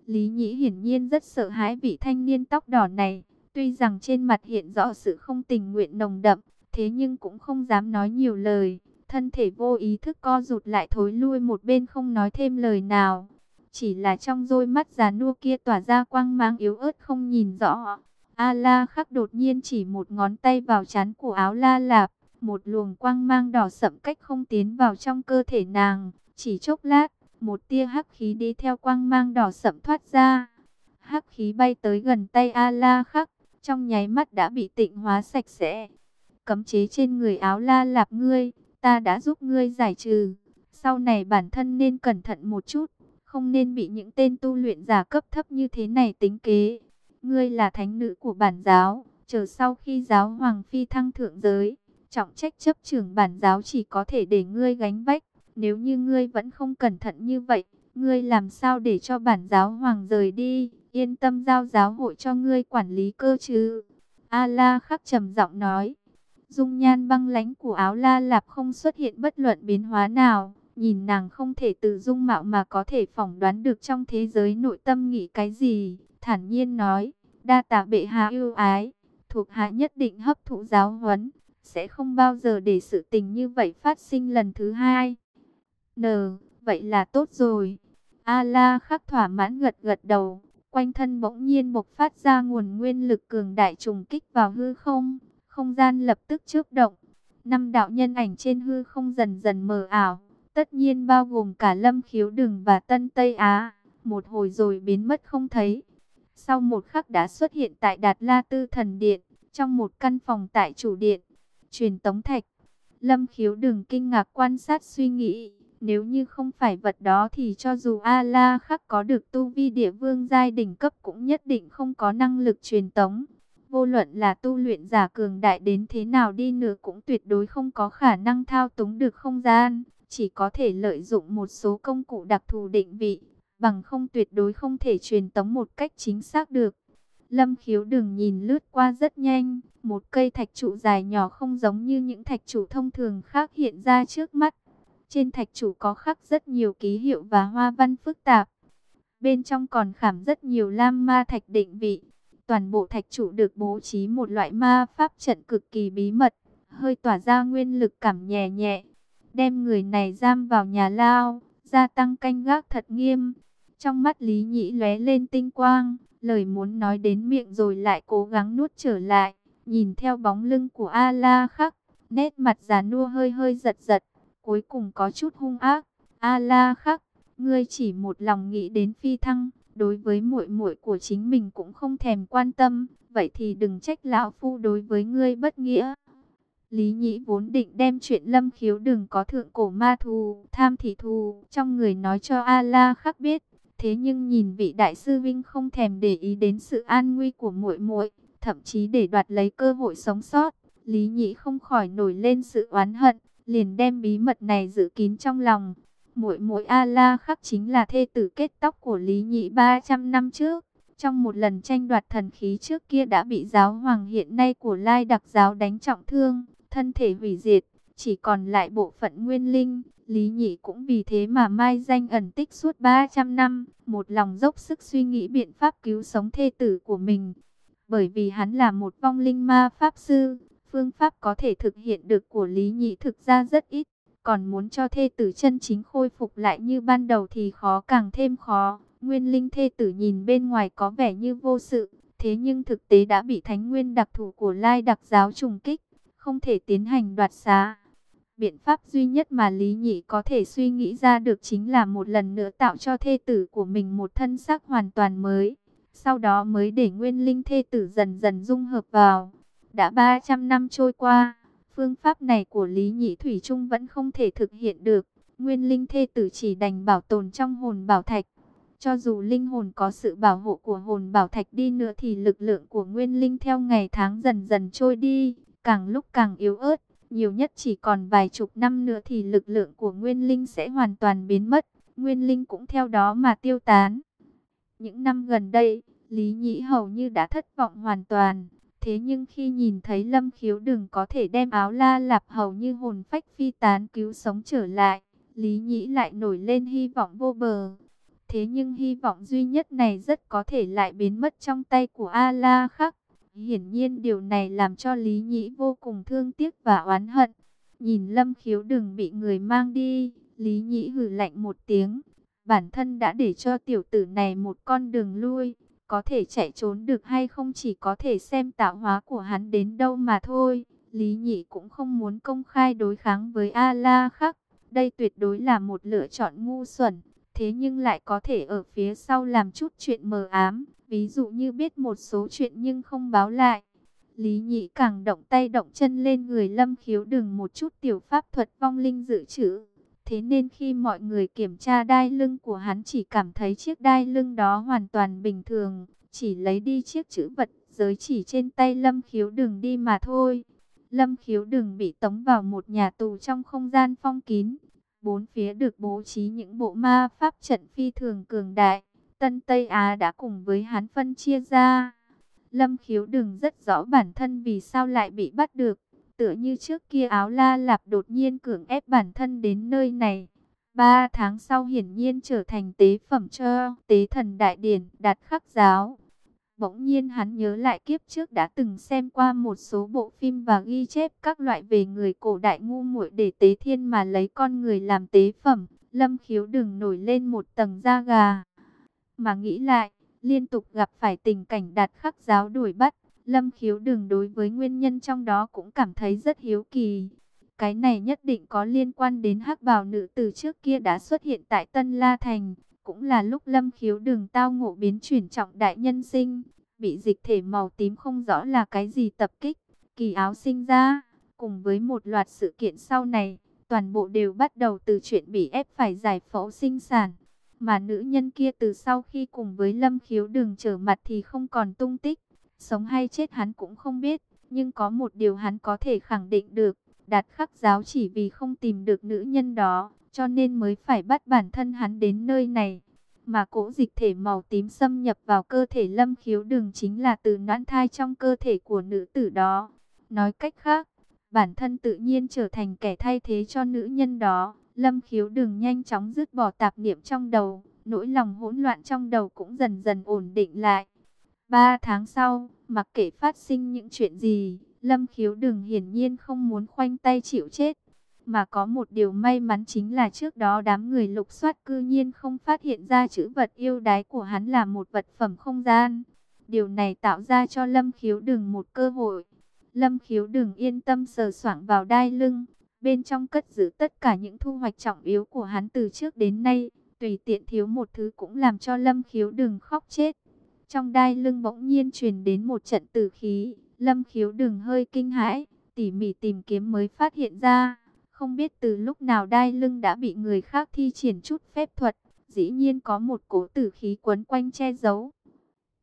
Lý Nhĩ hiển nhiên rất sợ hãi vị thanh niên tóc đỏ này. Tuy rằng trên mặt hiện rõ sự không tình nguyện nồng đậm, thế nhưng cũng không dám nói nhiều lời. Thân thể vô ý thức co rụt lại thối lui một bên không nói thêm lời nào. Chỉ là trong đôi mắt già nua kia tỏa ra quang mang yếu ớt không nhìn rõ. A-la khắc đột nhiên chỉ một ngón tay vào chán của áo la lạp. Một luồng quang mang đỏ sậm cách không tiến vào trong cơ thể nàng. Chỉ chốc lát, một tia hắc khí đi theo quang mang đỏ sậm thoát ra. Hắc khí bay tới gần tay A-la khắc, trong nháy mắt đã bị tịnh hóa sạch sẽ. Cấm chế trên người áo la lạp ngươi, ta đã giúp ngươi giải trừ. Sau này bản thân nên cẩn thận một chút, không nên bị những tên tu luyện giả cấp thấp như thế này tính kế. Ngươi là thánh nữ của bản giáo, chờ sau khi giáo hoàng phi thăng thượng giới, trọng trách chấp trưởng bản giáo chỉ có thể để ngươi gánh vách. Nếu như ngươi vẫn không cẩn thận như vậy, ngươi làm sao để cho bản giáo hoàng rời đi, yên tâm giao giáo hội cho ngươi quản lý cơ chứ. A-la khắc trầm giọng nói, dung nhan băng lãnh của áo la lạp không xuất hiện bất luận biến hóa nào. Nhìn nàng không thể từ dung mạo mà có thể phỏng đoán được trong thế giới nội tâm nghĩ cái gì. Thản nhiên nói, đa tạ bệ hạ yêu ái, thuộc hạ nhất định hấp thụ giáo huấn, sẽ không bao giờ để sự tình như vậy phát sinh lần thứ hai. N, vậy là tốt rồi. A-la khắc thỏa mãn gật gật đầu, quanh thân bỗng nhiên bộc phát ra nguồn nguyên lực cường đại trùng kích vào hư không, không gian lập tức chớp động. Năm đạo nhân ảnh trên hư không dần dần mờ ảo, tất nhiên bao gồm cả Lâm Khiếu Đừng và Tân Tây Á, một hồi rồi biến mất không thấy. Sau một khắc đã xuất hiện tại Đạt La Tư Thần Điện, trong một căn phòng tại chủ điện, truyền tống thạch. Lâm Khiếu Đừng kinh ngạc quan sát suy nghĩ, nếu như không phải vật đó thì cho dù A-la khắc có được tu vi địa vương giai đỉnh cấp cũng nhất định không có năng lực truyền tống. Vô luận là tu luyện giả cường đại đến thế nào đi nữa cũng tuyệt đối không có khả năng thao túng được không gian. Chỉ có thể lợi dụng một số công cụ đặc thù định vị, bằng không tuyệt đối không thể truyền tống một cách chính xác được. Lâm khiếu đừng nhìn lướt qua rất nhanh, một cây thạch trụ dài nhỏ không giống như những thạch trụ thông thường khác hiện ra trước mắt. Trên thạch trụ có khắc rất nhiều ký hiệu và hoa văn phức tạp. Bên trong còn khảm rất nhiều lam ma thạch định vị. Toàn bộ thạch trụ được bố trí một loại ma pháp trận cực kỳ bí mật, hơi tỏa ra nguyên lực cảm nhẹ nhẹ. Đem người này giam vào nhà lao, gia tăng canh gác thật nghiêm. Trong mắt Lý Nhĩ lóe lên tinh quang, lời muốn nói đến miệng rồi lại cố gắng nuốt trở lại. Nhìn theo bóng lưng của A-la khắc, nét mặt già nua hơi hơi giật giật cuối cùng có chút hung ác. A La Khắc, ngươi chỉ một lòng nghĩ đến phi thăng, đối với muội muội của chính mình cũng không thèm quan tâm, vậy thì đừng trách lão phu đối với ngươi bất nghĩa. Lý Nhĩ vốn định đem chuyện Lâm Khiếu đừng có thượng cổ ma thù, tham thị thù trong người nói cho A La Khắc biết, thế nhưng nhìn vị đại sư Vinh không thèm để ý đến sự an nguy của muội muội, thậm chí để đoạt lấy cơ hội sống sót, Lý Nhĩ không khỏi nổi lên sự oán hận liền đem bí mật này giữ kín trong lòng. Muội muội A La Khắc chính là thê tử kết tóc của Lý Nhị 300 năm trước. Trong một lần tranh đoạt thần khí trước kia đã bị giáo hoàng hiện nay của Lai Đặc giáo đánh trọng thương, thân thể hủy diệt, chỉ còn lại bộ phận nguyên linh. Lý Nhị cũng vì thế mà mai danh ẩn tích suốt 300 năm, một lòng dốc sức suy nghĩ biện pháp cứu sống thê tử của mình. Bởi vì hắn là một vong linh ma pháp sư, Phương pháp có thể thực hiện được của Lý Nhị thực ra rất ít, còn muốn cho thê tử chân chính khôi phục lại như ban đầu thì khó càng thêm khó. Nguyên linh thê tử nhìn bên ngoài có vẻ như vô sự, thế nhưng thực tế đã bị thánh nguyên đặc thù của Lai đặc giáo trùng kích, không thể tiến hành đoạt xá. Biện pháp duy nhất mà Lý Nhị có thể suy nghĩ ra được chính là một lần nữa tạo cho thê tử của mình một thân xác hoàn toàn mới. Sau đó mới để nguyên linh thê tử dần dần dung hợp vào. Đã 300 năm trôi qua, phương pháp này của Lý Nhị Thủy Trung vẫn không thể thực hiện được. Nguyên linh thê tử chỉ đành bảo tồn trong hồn bảo thạch. Cho dù linh hồn có sự bảo hộ của hồn bảo thạch đi nữa thì lực lượng của nguyên linh theo ngày tháng dần dần trôi đi, càng lúc càng yếu ớt. Nhiều nhất chỉ còn vài chục năm nữa thì lực lượng của nguyên linh sẽ hoàn toàn biến mất. Nguyên linh cũng theo đó mà tiêu tán. Những năm gần đây, Lý Nhĩ hầu như đã thất vọng hoàn toàn. Thế nhưng khi nhìn thấy Lâm Khiếu đừng có thể đem áo la lạp hầu như hồn phách phi tán cứu sống trở lại, Lý Nhĩ lại nổi lên hy vọng vô bờ. Thế nhưng hy vọng duy nhất này rất có thể lại biến mất trong tay của A-la khắc. Hiển nhiên điều này làm cho Lý Nhĩ vô cùng thương tiếc và oán hận. Nhìn Lâm Khiếu đừng bị người mang đi, Lý Nhĩ hử lạnh một tiếng. Bản thân đã để cho tiểu tử này một con đường lui, có thể chạy trốn được hay không chỉ có thể xem tạo hóa của hắn đến đâu mà thôi. Lý nhị cũng không muốn công khai đối kháng với A-la khắc. Đây tuyệt đối là một lựa chọn ngu xuẩn, thế nhưng lại có thể ở phía sau làm chút chuyện mờ ám, ví dụ như biết một số chuyện nhưng không báo lại. Lý nhị càng động tay động chân lên người Lâm Khiếu đừng một chút tiểu pháp thuật vong linh dự trữ. Thế nên khi mọi người kiểm tra đai lưng của hắn chỉ cảm thấy chiếc đai lưng đó hoàn toàn bình thường, chỉ lấy đi chiếc chữ vật giới chỉ trên tay Lâm Khiếu đừng đi mà thôi. Lâm khiếu đừng bị tống vào một nhà tù trong không gian phong kín. Bốn phía được bố trí những bộ ma pháp trận phi thường cường đại. Tân Tây Á đã cùng với hắn phân chia ra. Lâm khiếu đừng rất rõ bản thân vì sao lại bị bắt được. Tựa như trước kia áo la lạp đột nhiên cưỡng ép bản thân đến nơi này. Ba tháng sau hiển nhiên trở thành tế phẩm cho tế thần đại điển đạt khắc giáo. Bỗng nhiên hắn nhớ lại kiếp trước đã từng xem qua một số bộ phim và ghi chép các loại về người cổ đại ngu muội để tế thiên mà lấy con người làm tế phẩm. Lâm khiếu đừng nổi lên một tầng da gà. Mà nghĩ lại, liên tục gặp phải tình cảnh đạt khắc giáo đuổi bắt. Lâm khiếu đừng đối với nguyên nhân trong đó cũng cảm thấy rất hiếu kỳ. Cái này nhất định có liên quan đến hắc bào nữ từ trước kia đã xuất hiện tại Tân La Thành cũng là lúc lâm khiếu đường tao ngộ biến chuyển trọng đại nhân sinh, bị dịch thể màu tím không rõ là cái gì tập kích, kỳ áo sinh ra, cùng với một loạt sự kiện sau này, toàn bộ đều bắt đầu từ chuyện bị ép phải giải phẫu sinh sản. Mà nữ nhân kia từ sau khi cùng với lâm khiếu đường trở mặt thì không còn tung tích, sống hay chết hắn cũng không biết, nhưng có một điều hắn có thể khẳng định được, đạt khắc giáo chỉ vì không tìm được nữ nhân đó cho nên mới phải bắt bản thân hắn đến nơi này. Mà cỗ dịch thể màu tím xâm nhập vào cơ thể lâm khiếu đường chính là từ noãn thai trong cơ thể của nữ tử đó. Nói cách khác, bản thân tự nhiên trở thành kẻ thay thế cho nữ nhân đó. Lâm khiếu đường nhanh chóng dứt bỏ tạp niệm trong đầu, nỗi lòng hỗn loạn trong đầu cũng dần dần ổn định lại. Ba tháng sau, mặc kệ phát sinh những chuyện gì, Lâm khiếu đường hiển nhiên không muốn khoanh tay chịu chết. Mà có một điều may mắn chính là trước đó đám người lục soát cư nhiên không phát hiện ra chữ vật yêu đái của hắn là một vật phẩm không gian. Điều này tạo ra cho Lâm Khiếu Đừng một cơ hội. Lâm Khiếu Đừng yên tâm sờ soạng vào đai lưng. Bên trong cất giữ tất cả những thu hoạch trọng yếu của hắn từ trước đến nay. Tùy tiện thiếu một thứ cũng làm cho Lâm Khiếu Đừng khóc chết. Trong đai lưng bỗng nhiên truyền đến một trận tử khí. Lâm Khiếu Đừng hơi kinh hãi, tỉ mỉ tìm kiếm mới phát hiện ra không biết từ lúc nào đai lưng đã bị người khác thi triển chút phép thuật, dĩ nhiên có một cổ tử khí quấn quanh che giấu.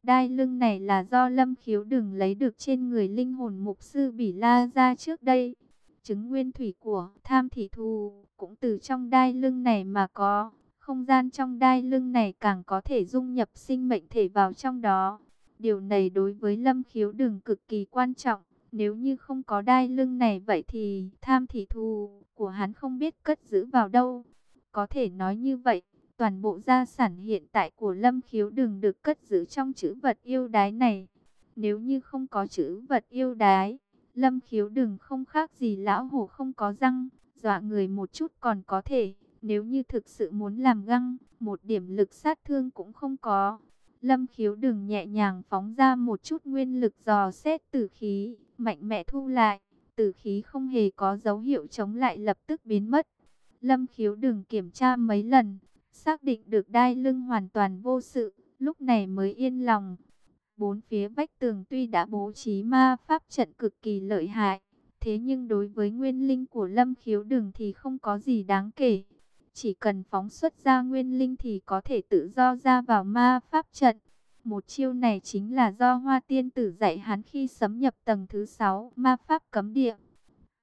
Đai lưng này là do lâm khiếu đừng lấy được trên người linh hồn mục sư Bỉ La ra trước đây. Chứng nguyên thủy của tham thị thù cũng từ trong đai lưng này mà có. Không gian trong đai lưng này càng có thể dung nhập sinh mệnh thể vào trong đó. Điều này đối với lâm khiếu đường cực kỳ quan trọng. Nếu như không có đai lưng này vậy thì tham thị thù của hắn không biết cất giữ vào đâu. Có thể nói như vậy, toàn bộ gia sản hiện tại của Lâm Khiếu đường được cất giữ trong chữ vật yêu đái này. Nếu như không có chữ vật yêu đái, Lâm Khiếu đường không khác gì lão hổ không có răng, dọa người một chút còn có thể. Nếu như thực sự muốn làm găng, một điểm lực sát thương cũng không có. Lâm khiếu đừng nhẹ nhàng phóng ra một chút nguyên lực dò xét tử khí, mạnh mẽ thu lại. Tử khí không hề có dấu hiệu chống lại lập tức biến mất. Lâm khiếu đừng kiểm tra mấy lần, xác định được đai lưng hoàn toàn vô sự, lúc này mới yên lòng. Bốn phía vách tường tuy đã bố trí ma pháp trận cực kỳ lợi hại, thế nhưng đối với nguyên linh của lâm khiếu đừng thì không có gì đáng kể. Chỉ cần phóng xuất ra nguyên linh thì có thể tự do ra vào ma pháp trận. Một chiêu này chính là do Hoa Tiên Tử dạy hắn khi sấm nhập tầng thứ 6 ma pháp cấm địa.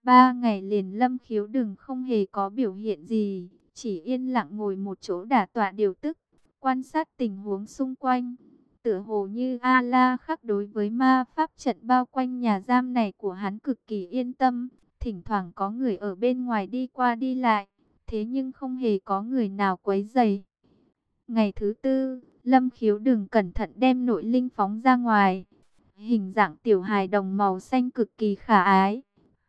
Ba ngày liền lâm khiếu đừng không hề có biểu hiện gì, chỉ yên lặng ngồi một chỗ đả tọa điều tức, quan sát tình huống xung quanh. tựa hồ như A-la khắc đối với ma pháp trận bao quanh nhà giam này của hắn cực kỳ yên tâm. Thỉnh thoảng có người ở bên ngoài đi qua đi lại, thế nhưng không hề có người nào quấy dày. Ngày thứ tư, Lâm Khiếu đừng cẩn thận đem nội linh phóng ra ngoài. Hình dạng tiểu hài đồng màu xanh cực kỳ khả ái.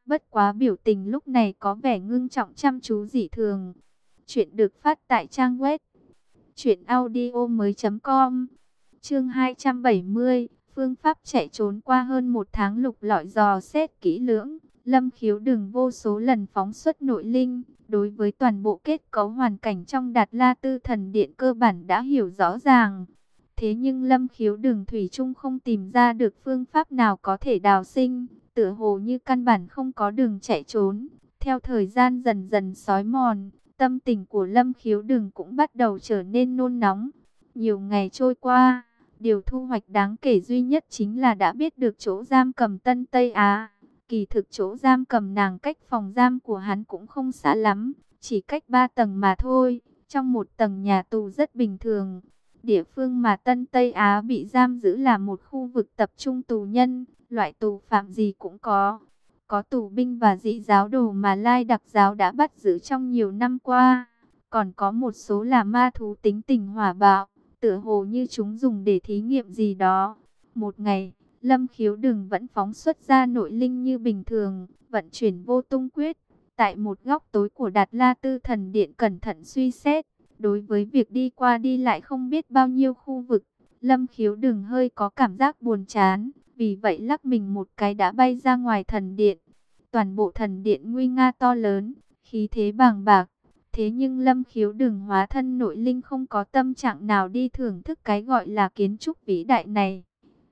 Bất quá biểu tình lúc này có vẻ ngưng trọng chăm chú dị thường. Chuyện được phát tại trang web truyệnaudiomoi.com. Chương 270, phương pháp chạy trốn qua hơn một tháng lục lọi dò xét kỹ lưỡng. Lâm khiếu đừng vô số lần phóng xuất nội linh, đối với toàn bộ kết cấu hoàn cảnh trong Đạt La Tư Thần Điện cơ bản đã hiểu rõ ràng. Thế nhưng Lâm khiếu đường thủy trung không tìm ra được phương pháp nào có thể đào sinh, tựa hồ như căn bản không có đường chạy trốn. Theo thời gian dần dần sói mòn, tâm tình của Lâm khiếu đường cũng bắt đầu trở nên nôn nóng. Nhiều ngày trôi qua, điều thu hoạch đáng kể duy nhất chính là đã biết được chỗ giam cầm Tân Tây Á. Kỳ thực chỗ giam cầm nàng cách phòng giam của hắn cũng không xa lắm, chỉ cách ba tầng mà thôi, trong một tầng nhà tù rất bình thường. Địa phương mà Tân Tây Á bị giam giữ là một khu vực tập trung tù nhân, loại tù phạm gì cũng có. Có tù binh và dị giáo đồ mà Lai đặc giáo đã bắt giữ trong nhiều năm qua. Còn có một số là ma thú tính tình hỏa bạo, tựa hồ như chúng dùng để thí nghiệm gì đó. Một ngày, Lâm khiếu đừng vẫn phóng xuất ra nội linh như bình thường, vận chuyển vô tung quyết. Tại một góc tối của Đạt La Tư Thần Điện cẩn thận suy xét, đối với việc đi qua đi lại không biết bao nhiêu khu vực, Lâm khiếu đừng hơi có cảm giác buồn chán, vì vậy lắc mình một cái đã bay ra ngoài thần điện. Toàn bộ thần điện nguy nga to lớn, khí thế bàng bạc. Thế nhưng Lâm khiếu đừng hóa thân nội linh không có tâm trạng nào đi thưởng thức cái gọi là kiến trúc vĩ đại này.